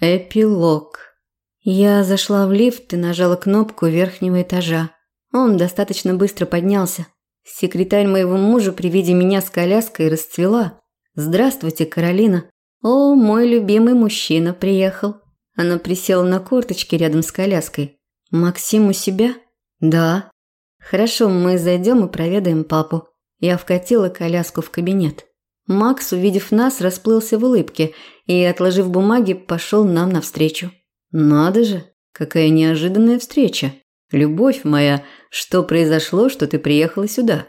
Эпилог. Я зашла в лифт и нажала кнопку верхнего этажа. Он достаточно быстро поднялся. Секретарь моего мужа при виде меня с коляской расцвела. «Здравствуйте, Каролина». «О, мой любимый мужчина приехал». Она присела на корточки рядом с коляской. «Максим у себя?» «Да». «Хорошо, мы зайдем и проведаем папу». Я вкатила коляску в кабинет. Макс, увидев нас, расплылся в улыбке и, отложив бумаги, пошел нам навстречу. «Надо же, какая неожиданная встреча! Любовь моя, что произошло, что ты приехала сюда?»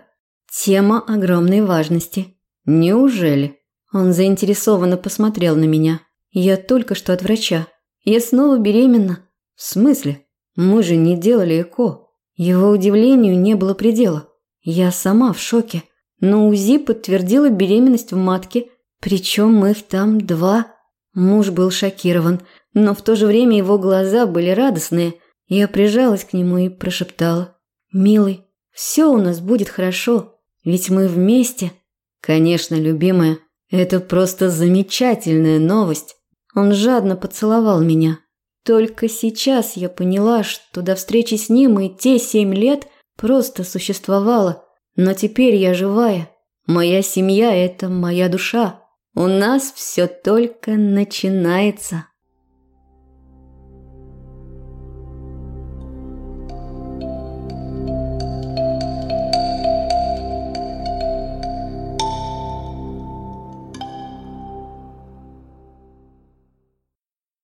«Тема огромной важности». «Неужели?» Он заинтересованно посмотрел на меня. «Я только что от врача. Я снова беременна». «В смысле? Мы же не делали ЭКО». Его удивлению не было предела. Я сама в шоке. Но УЗИ подтвердила беременность в матке, причем их там два. Муж был шокирован, но в то же время его глаза были радостные. Я прижалась к нему и прошептала. «Милый, все у нас будет хорошо, ведь мы вместе». «Конечно, любимая, это просто замечательная новость». Он жадно поцеловал меня. Только сейчас я поняла, что до встречи с ним и те семь лет просто существовала – но теперь я живая. Моя семья – это моя душа. У нас все только начинается.